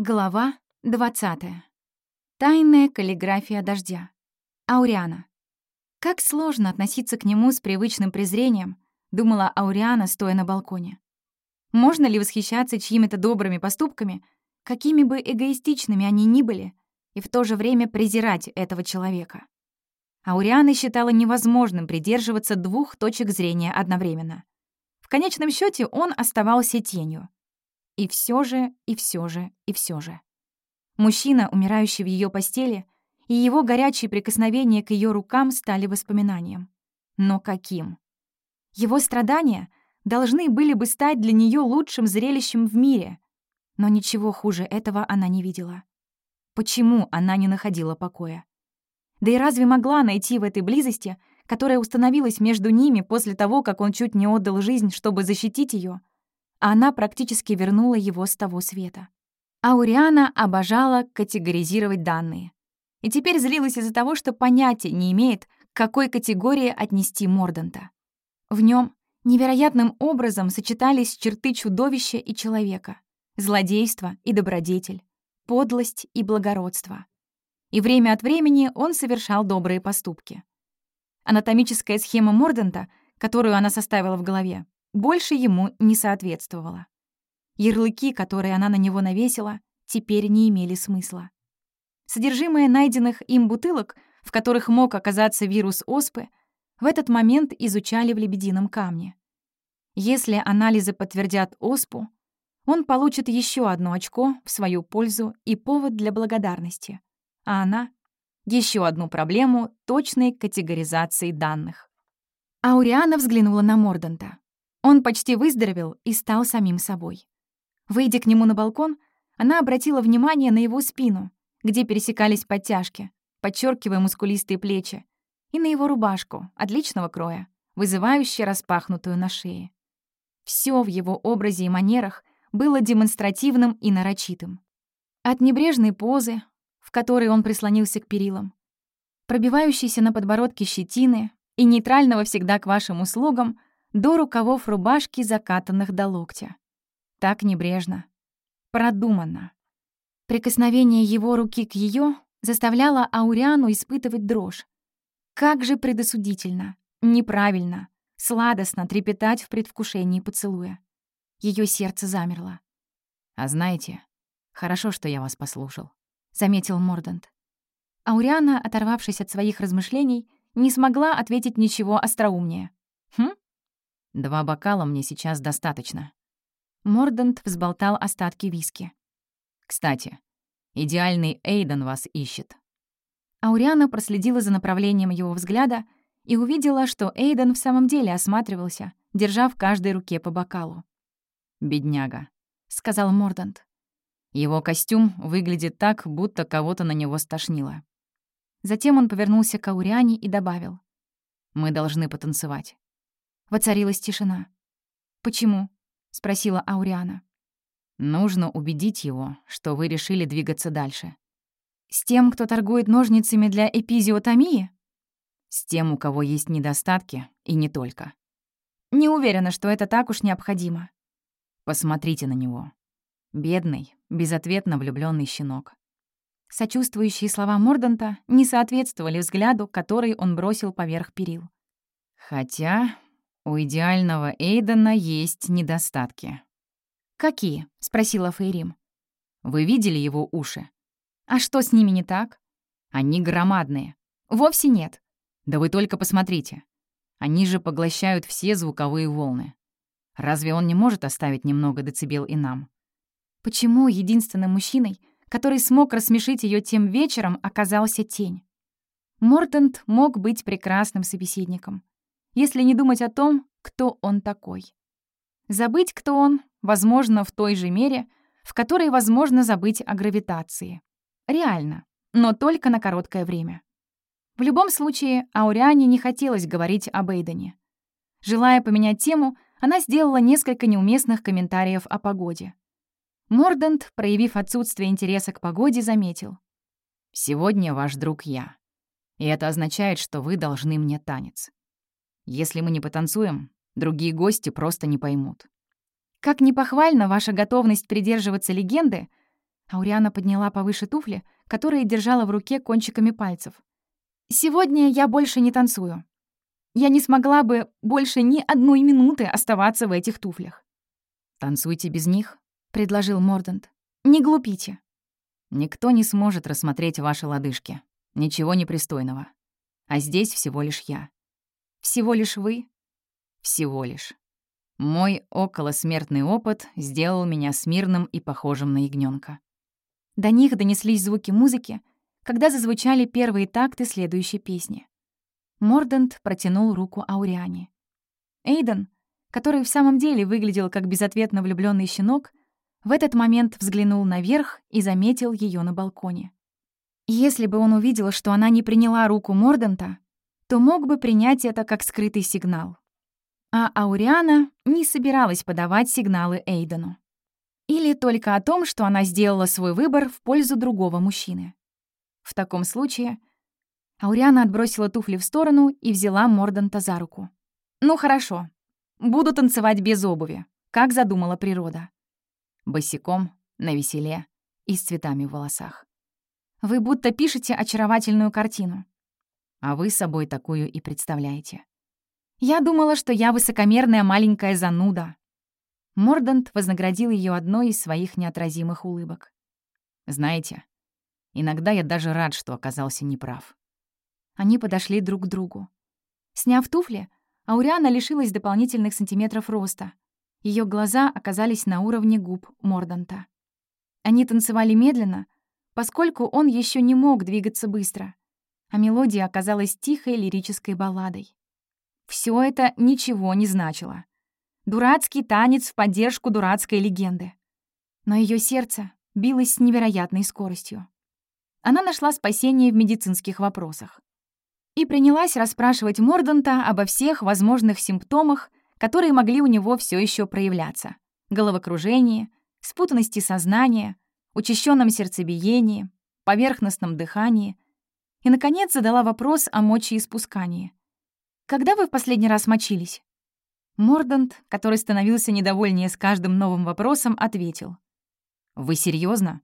Глава 20. Тайная каллиграфия дождя. Ауриана. Как сложно относиться к нему с привычным презрением, думала Ауриана, стоя на балконе. Можно ли восхищаться чьими-то добрыми поступками, какими бы эгоистичными они ни были, и в то же время презирать этого человека? Ауриана считала невозможным придерживаться двух точек зрения одновременно. В конечном счете он оставался тенью — и все же, и все же, и все же. Мужчина, умирающий в ее постели, и его горячие прикосновения к ее рукам стали воспоминанием. Но каким? Его страдания должны были бы стать для нее лучшим зрелищем в мире. Но ничего хуже этого она не видела. Почему она не находила покоя? Да и разве могла найти в этой близости, которая установилась между ними после того, как он чуть не отдал жизнь, чтобы защитить ее, она практически вернула его с того света. Ауриана обожала категоризировать данные. И теперь злилась из-за того, что понятия не имеет, к какой категории отнести Морданта. В нем невероятным образом сочетались черты чудовища и человека, злодейство и добродетель, подлость и благородство. И время от времени он совершал добрые поступки. Анатомическая схема Морданта, которую она составила в голове, больше ему не соответствовало. Ярлыки, которые она на него навесила, теперь не имели смысла. Содержимое найденных им бутылок, в которых мог оказаться вирус оспы, в этот момент изучали в лебедином камне. Если анализы подтвердят оспу, он получит еще одно очко в свою пользу и повод для благодарности, а она — еще одну проблему точной категоризации данных. Ауриана взглянула на Морданта. Он почти выздоровел и стал самим собой. Выйдя к нему на балкон, она обратила внимание на его спину, где пересекались подтяжки, подчеркивая мускулистые плечи, и на его рубашку, отличного кроя, вызывающе распахнутую на шее. Все в его образе и манерах было демонстративным и нарочитым. От небрежной позы, в которой он прислонился к перилам, пробивающейся на подбородке щетины и нейтрального всегда к вашим услугам — до рукавов рубашки, закатанных до локтя. Так небрежно. Продуманно. Прикосновение его руки к ее заставляло Ауриану испытывать дрожь. Как же предосудительно, неправильно, сладостно трепетать в предвкушении поцелуя. Ее сердце замерло. «А знаете, хорошо, что я вас послушал», — заметил Мордант. Ауриана, оторвавшись от своих размышлений, не смогла ответить ничего остроумнее. «Хм? Два бокала мне сейчас достаточно». Мордант взболтал остатки виски. «Кстати, идеальный Эйден вас ищет». Ауриана проследила за направлением его взгляда и увидела, что Эйден в самом деле осматривался, держа в каждой руке по бокалу. «Бедняга», — сказал Мордант. «Его костюм выглядит так, будто кого-то на него стошнило». Затем он повернулся к Ауриане и добавил. «Мы должны потанцевать». Воцарилась тишина. «Почему?» — спросила Ауриана. «Нужно убедить его, что вы решили двигаться дальше». «С тем, кто торгует ножницами для эпизиотомии?» «С тем, у кого есть недостатки, и не только». «Не уверена, что это так уж необходимо». «Посмотрите на него. Бедный, безответно влюбленный щенок». Сочувствующие слова Морданта не соответствовали взгляду, который он бросил поверх перил. «Хотя у идеального Эйдена есть недостатки. «Какие?» — спросила Фейрим. «Вы видели его уши?» «А что с ними не так?» «Они громадные». «Вовсе нет». «Да вы только посмотрите. Они же поглощают все звуковые волны. Разве он не может оставить немного децибел и нам?» Почему единственным мужчиной, который смог рассмешить ее тем вечером, оказался тень? Мортент мог быть прекрасным собеседником если не думать о том, кто он такой. Забыть, кто он, возможно, в той же мере, в которой возможно забыть о гравитации. Реально, но только на короткое время. В любом случае, Ауриане не хотелось говорить об Эйдене. Желая поменять тему, она сделала несколько неуместных комментариев о погоде. Мордант, проявив отсутствие интереса к погоде, заметил. «Сегодня ваш друг я. И это означает, что вы должны мне танец. Если мы не потанцуем, другие гости просто не поймут. Как не похвальна ваша готовность придерживаться легенды, Ауриана подняла повыше туфли, которые держала в руке кончиками пальцев. «Сегодня я больше не танцую. Я не смогла бы больше ни одной минуты оставаться в этих туфлях». «Танцуйте без них», — предложил Мордант. «Не глупите». «Никто не сможет рассмотреть ваши лодыжки. Ничего непристойного. А здесь всего лишь я». «Всего лишь вы?» «Всего лишь». Мой околосмертный опыт сделал меня смирным и похожим на ягненка. До них донеслись звуки музыки, когда зазвучали первые такты следующей песни. Мордант протянул руку Ауриане. Эйден, который в самом деле выглядел как безответно влюбленный щенок, в этот момент взглянул наверх и заметил ее на балконе. Если бы он увидел, что она не приняла руку Морданта, то мог бы принять это как скрытый сигнал. А Ауриана не собиралась подавать сигналы Эйдену. Или только о том, что она сделала свой выбор в пользу другого мужчины. В таком случае Ауриана отбросила туфли в сторону и взяла Морданта за руку. «Ну хорошо, буду танцевать без обуви, как задумала природа». Босиком, на веселе и с цветами в волосах. «Вы будто пишете очаровательную картину». А вы собой такую и представляете. «Я думала, что я высокомерная маленькая зануда», Мордант вознаградил ее одной из своих неотразимых улыбок. «Знаете, иногда я даже рад, что оказался неправ». Они подошли друг к другу. Сняв туфли, Ауриана лишилась дополнительных сантиметров роста. Ее глаза оказались на уровне губ Морданта. Они танцевали медленно, поскольку он еще не мог двигаться быстро, а мелодия оказалась тихой лирической балладой. Все это ничего не значило. Дурацкий танец в поддержку дурацкой легенды. Но ее сердце билось с невероятной скоростью. Она нашла спасение в медицинских вопросах и принялась расспрашивать Морданта обо всех возможных симптомах, которые могли у него все еще проявляться. Головокружении, спутанности сознания, учащенном сердцебиении, поверхностном дыхании и, наконец, задала вопрос о мочеиспускании. «Когда вы в последний раз мочились?» Мордант, который становился недовольнее с каждым новым вопросом, ответил. «Вы серьезно?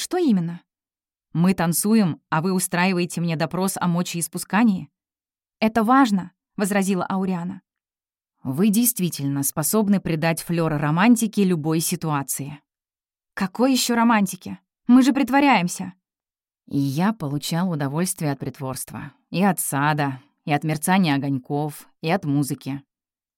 «Что именно?» «Мы танцуем, а вы устраиваете мне допрос о мочеиспускании?» «Это важно», — возразила Ауриана. «Вы действительно способны придать флёр романтики любой ситуации». «Какой еще романтики? Мы же притворяемся». И я получал удовольствие от притворства. И от сада, и от мерцания огоньков, и от музыки.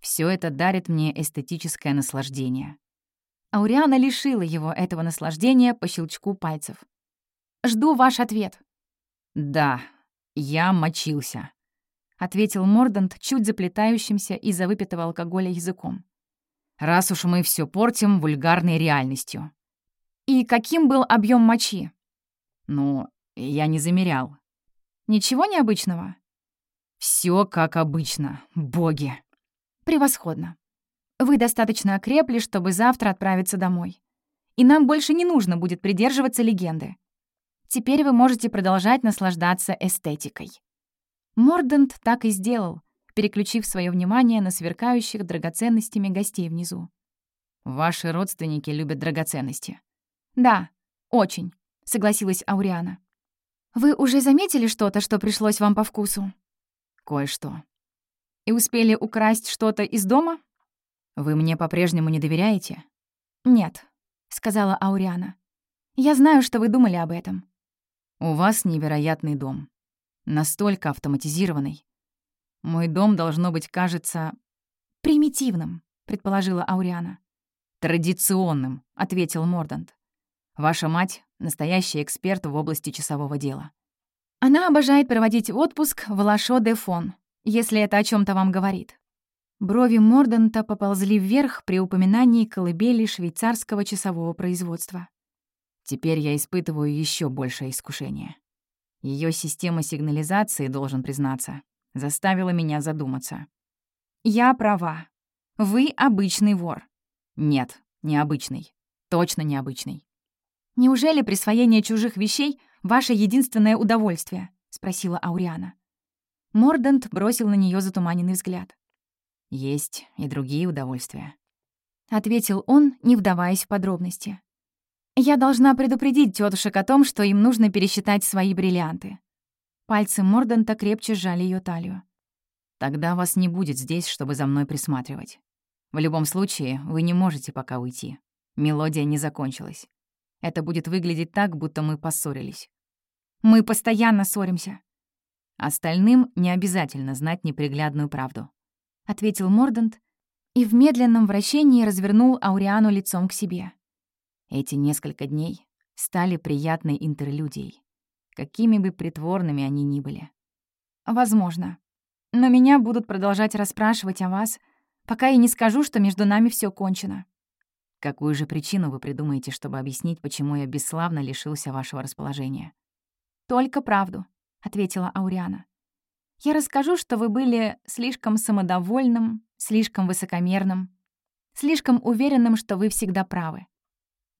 Все это дарит мне эстетическое наслаждение. Ауриана лишила его этого наслаждения по щелчку пальцев. «Жду ваш ответ». «Да, я мочился», — ответил Мордант чуть заплетающимся из-за выпитого алкоголя языком. «Раз уж мы все портим вульгарной реальностью». «И каким был объем мочи?» «Ну, я не замерял». «Ничего необычного?» Все как обычно, боги». Превосходно. Вы достаточно окрепли, чтобы завтра отправиться домой. И нам больше не нужно будет придерживаться легенды. Теперь вы можете продолжать наслаждаться эстетикой. Мордант так и сделал, переключив свое внимание на сверкающих драгоценностями гостей внизу. «Ваши родственники любят драгоценности». «Да, очень», — согласилась Ауриана. «Вы уже заметили что-то, что пришлось вам по вкусу?» «Кое-что», и успели украсть что-то из дома? Вы мне по-прежнему не доверяете? Нет, сказала Ауриана. Я знаю, что вы думали об этом. У вас невероятный дом. Настолько автоматизированный. Мой дом, должно быть, кажется... Примитивным, предположила Ауриана. Традиционным, ответил Мордант. Ваша мать — настоящий эксперт в области часового дела. Она обожает проводить отпуск в Лашо-де-Фон, если это о чем то вам говорит». Брови Морданта поползли вверх при упоминании колыбели швейцарского часового производства. Теперь я испытываю еще большее искушение. Ее система сигнализации, должен признаться, заставила меня задуматься. «Я права. Вы обычный вор». «Нет, необычный. Точно необычный». «Неужели присвоение чужих вещей — ваше единственное удовольствие?» — спросила Ауриана. Мордант бросил на нее затуманенный взгляд. «Есть и другие удовольствия», — ответил он, не вдаваясь в подробности. Я должна предупредить тетушек о том, что им нужно пересчитать свои бриллианты. Пальцы Мордента крепче сжали ее талию. Тогда вас не будет здесь, чтобы за мной присматривать. В любом случае, вы не можете пока уйти. Мелодия не закончилась. Это будет выглядеть так, будто мы поссорились. Мы постоянно ссоримся. Остальным не обязательно знать неприглядную правду. Ответил Мордант и в медленном вращении развернул Ауриану лицом к себе. Эти несколько дней стали приятной интерлюдией, какими бы притворными они ни были. Возможно. Но меня будут продолжать расспрашивать о вас, пока я не скажу, что между нами все кончено. Какую же причину вы придумаете, чтобы объяснить, почему я бесславно лишился вашего расположения? Только правду, ответила Ауриана. Я расскажу, что вы были слишком самодовольным, слишком высокомерным, слишком уверенным, что вы всегда правы.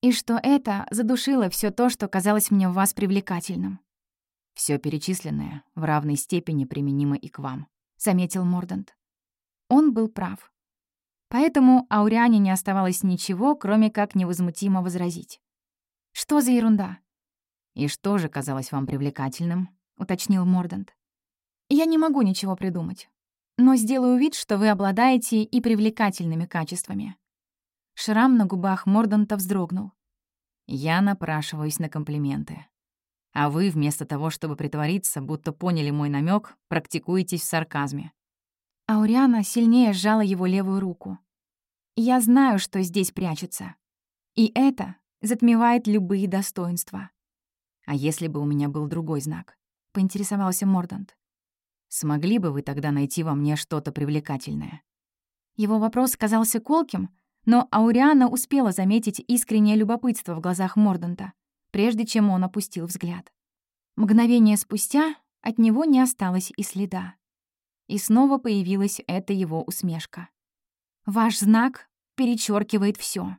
И что это задушило все то, что казалось мне в вас привлекательным. Все перечисленное в равной степени применимо и к вам заметил Мордант. Он был прав. Поэтому Ауриане не оставалось ничего, кроме как невозмутимо возразить. «Что за ерунда?» «И что же казалось вам привлекательным?» — уточнил Мордант. «Я не могу ничего придумать, но сделаю вид, что вы обладаете и привлекательными качествами». Шрам на губах Морданта вздрогнул. «Я напрашиваюсь на комплименты. А вы, вместо того, чтобы притвориться, будто поняли мой намек, практикуетесь в сарказме. Ауриана сильнее сжала его левую руку. «Я знаю, что здесь прячется. И это затмевает любые достоинства». «А если бы у меня был другой знак?» — поинтересовался Мордант. «Смогли бы вы тогда найти во мне что-то привлекательное?» Его вопрос казался колким, но Ауриана успела заметить искреннее любопытство в глазах Морданта — прежде чем он опустил взгляд. Мгновение спустя от него не осталось и следа. И снова появилась эта его усмешка. «Ваш знак перечеркивает все.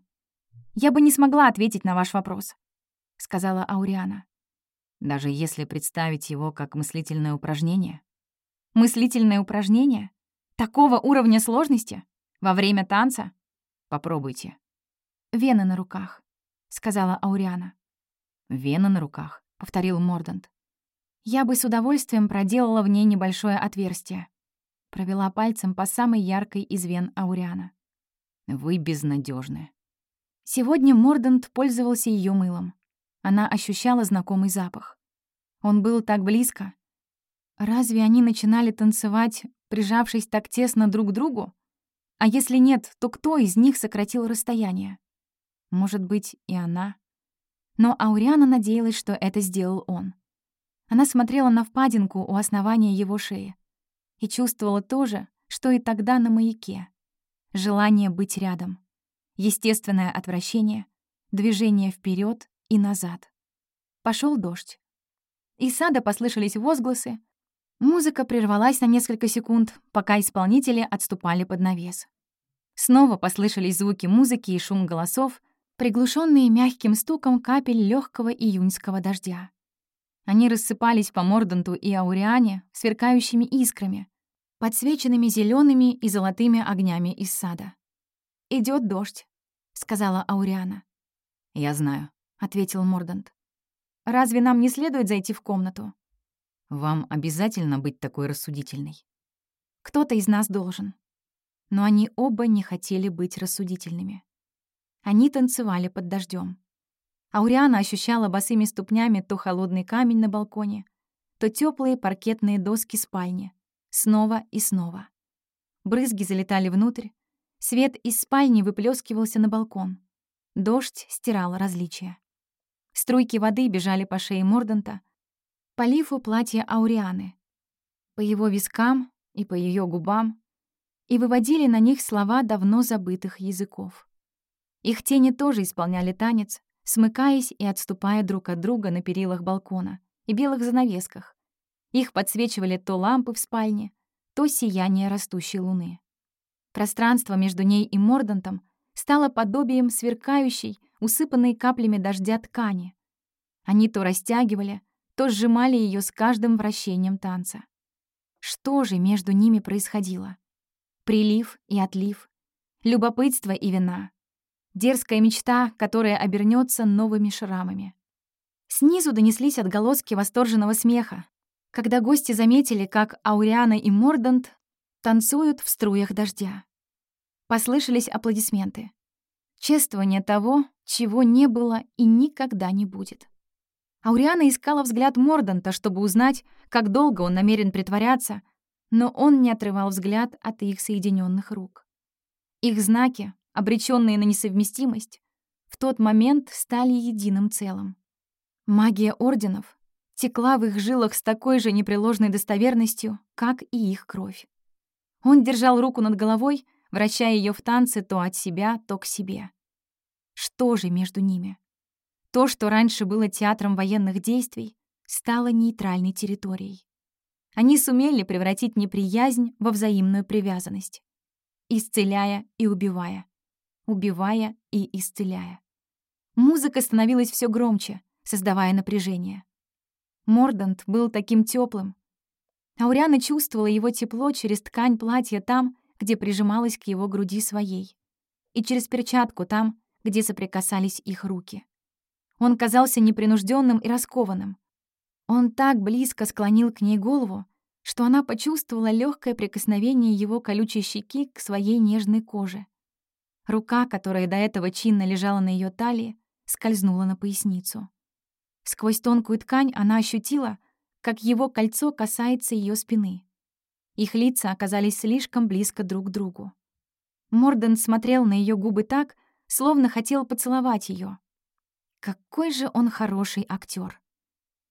Я бы не смогла ответить на ваш вопрос», — сказала Ауриана. «Даже если представить его как мыслительное упражнение?» «Мыслительное упражнение? Такого уровня сложности? Во время танца?» «Попробуйте». «Вены на руках», — сказала Ауриана. «Вена на руках», — повторил Мордант. «Я бы с удовольствием проделала в ней небольшое отверстие». Провела пальцем по самой яркой из вен Ауриана. «Вы безнадежны. Сегодня Мордант пользовался ее мылом. Она ощущала знакомый запах. Он был так близко. Разве они начинали танцевать, прижавшись так тесно друг к другу? А если нет, то кто из них сократил расстояние? Может быть, и она? Но Ауриана надеялась, что это сделал он. Она смотрела на впадинку у основания его шеи и чувствовала то же, что и тогда на маяке. Желание быть рядом, естественное отвращение, движение вперед и назад. Пошел дождь. Из сада послышались возгласы. Музыка прервалась на несколько секунд, пока исполнители отступали под навес. Снова послышались звуки музыки и шум голосов, приглушенные мягким стуком капель легкого июньского дождя. Они рассыпались по Морданту и Ауриане сверкающими искрами, подсвеченными зелеными и золотыми огнями из сада. Идет дождь», — сказала Ауриана. «Я знаю», — ответил Мордант. «Разве нам не следует зайти в комнату?» «Вам обязательно быть такой рассудительной?» «Кто-то из нас должен». Но они оба не хотели быть рассудительными. Они танцевали под дождем. Ауриана ощущала босыми ступнями то холодный камень на балконе, то теплые паркетные доски спальни. Снова и снова. Брызги залетали внутрь. Свет из спальни выплескивался на балкон. Дождь стирал различия. Струйки воды бежали по шее Морданта, по лифу платья Аурианы, по его вискам и по ее губам, и выводили на них слова давно забытых языков. Их тени тоже исполняли танец, смыкаясь и отступая друг от друга на перилах балкона и белых занавесках. Их подсвечивали то лампы в спальне, то сияние растущей луны. Пространство между ней и Мордантом стало подобием сверкающей, усыпанной каплями дождя ткани. Они то растягивали, то сжимали ее с каждым вращением танца. Что же между ними происходило? Прилив и отлив, любопытство и вина, Дерзкая мечта, которая обернется новыми шрамами. Снизу донеслись отголоски восторженного смеха, когда гости заметили, как Ауриана и Мордант танцуют в струях дождя. Послышались аплодисменты. Чествование того, чего не было и никогда не будет. Ауриана искала взгляд Морданта, чтобы узнать, как долго он намерен притворяться, но он не отрывал взгляд от их соединенных рук. Их знаки, обреченные на несовместимость, в тот момент стали единым целым. Магия орденов текла в их жилах с такой же непреложной достоверностью, как и их кровь. Он держал руку над головой, вращая ее в танце то от себя, то к себе. Что же между ними? То, что раньше было театром военных действий, стало нейтральной территорией. Они сумели превратить неприязнь во взаимную привязанность, исцеляя и убивая, убивая и исцеляя. Музыка становилась все громче, создавая напряжение. Мордант был таким теплым. Ауриана чувствовала его тепло через ткань платья там, где прижималась к его груди своей, и через перчатку там, где соприкасались их руки. Он казался непринужденным и раскованным. Он так близко склонил к ней голову, что она почувствовала легкое прикосновение его колючей щеки к своей нежной коже. Рука, которая до этого чинно лежала на ее талии, скользнула на поясницу. Сквозь тонкую ткань она ощутила, как его кольцо касается ее спины. Их лица оказались слишком близко друг к другу. Морден смотрел на ее губы так, словно хотел поцеловать ее. Какой же он хороший актер!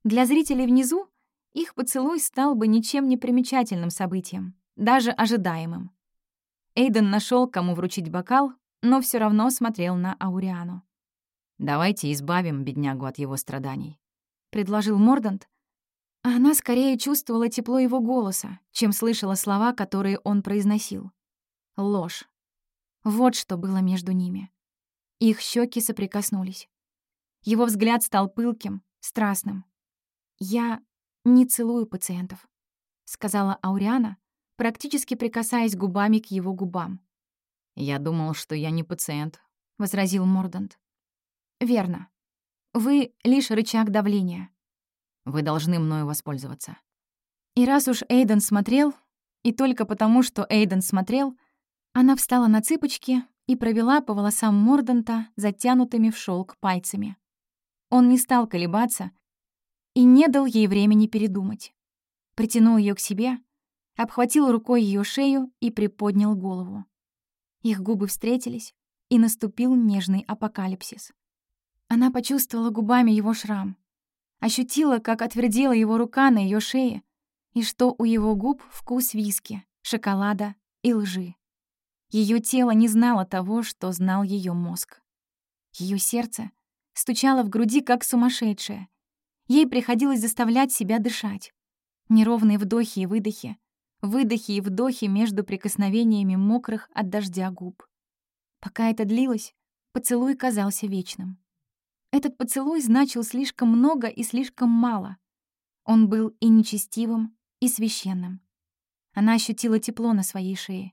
Для зрителей внизу их поцелуй стал бы ничем не примечательным событием, даже ожидаемым. Эйден нашел, кому вручить бокал, но все равно смотрел на Ауриану. «Давайте избавим беднягу от его страданий», — предложил Мордант. Она скорее чувствовала тепло его голоса, чем слышала слова, которые он произносил. Ложь. Вот что было между ними. Их щеки соприкоснулись. Его взгляд стал пылким, страстным. «Я не целую пациентов», — сказала Ауриана, практически прикасаясь губами к его губам. «Я думал, что я не пациент», — возразил Мордант. «Верно. Вы — лишь рычаг давления. Вы должны мною воспользоваться». И раз уж Эйден смотрел, и только потому, что Эйден смотрел, она встала на цыпочки и провела по волосам Морданта затянутыми в шелк пальцами. Он не стал колебаться и не дал ей времени передумать. Притянул ее к себе, обхватил рукой ее шею и приподнял голову. Их губы встретились, и наступил нежный апокалипсис. Она почувствовала губами его шрам, ощутила, как отвердела его рука на ее шее, и что у его губ вкус виски, шоколада и лжи. Ее тело не знало того, что знал ее мозг. Ее сердце стучало в груди, как сумасшедшее. Ей приходилось заставлять себя дышать. Неровные вдохи и выдохи, выдохи и вдохи между прикосновениями мокрых от дождя губ. Пока это длилось, поцелуй казался вечным. Этот поцелуй значил слишком много и слишком мало. Он был и нечестивым, и священным. Она ощутила тепло на своей шее.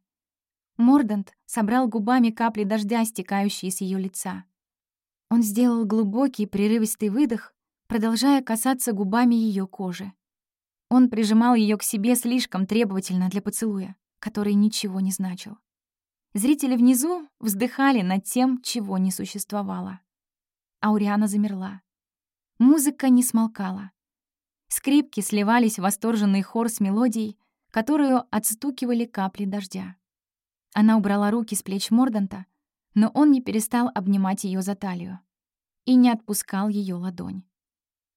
Мордант собрал губами капли дождя, стекающие с ее лица. Он сделал глубокий, прерывистый выдох, продолжая касаться губами ее кожи. Он прижимал ее к себе слишком требовательно для поцелуя, который ничего не значил. Зрители внизу вздыхали над тем, чего не существовало. Ауриана замерла. Музыка не смолкала. Скрипки сливались в восторженный хор с мелодией, которую отстукивали капли дождя. Она убрала руки с плеч Морданта, но он не перестал обнимать ее за талию и не отпускал ее ладонь.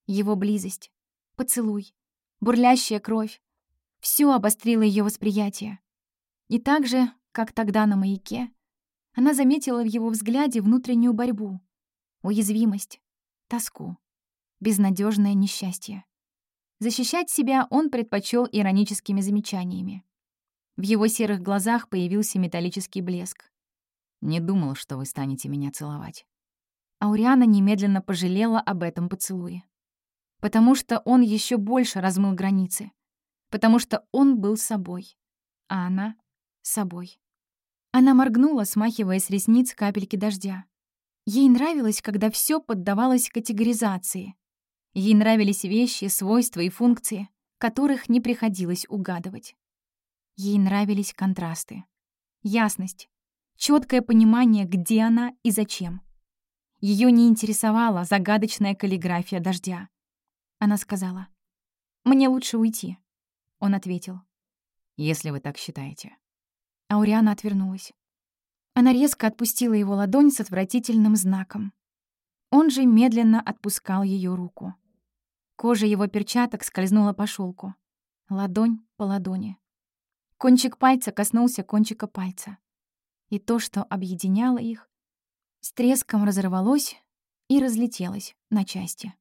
Его близость, поцелуй, бурлящая кровь — все обострило ее восприятие. И так же, как тогда на маяке, она заметила в его взгляде внутреннюю борьбу, уязвимость, тоску, безнадежное несчастье. Защищать себя он предпочел ироническими замечаниями. В его серых глазах появился металлический блеск. «Не думал, что вы станете меня целовать». Ауриана немедленно пожалела об этом поцелуе. Потому что он еще больше размыл границы. Потому что он был собой, а она — собой. Она моргнула, смахивая с ресниц капельки дождя Ей нравилось, когда все поддавалось категоризации. Ей нравились вещи, свойства и функции, которых не приходилось угадывать. Ей нравились контрасты, ясность, четкое понимание, где она и зачем. Ее не интересовала загадочная каллиграфия дождя. Она сказала, «Мне лучше уйти». Он ответил, «Если вы так считаете». Ауриана отвернулась. Она резко отпустила его ладонь с отвратительным знаком. Он же медленно отпускал ее руку. Кожа его перчаток скользнула по шелку. Ладонь по ладони. Кончик пальца коснулся кончика пальца. И то, что объединяло их, с треском разорвалось и разлетелось на части.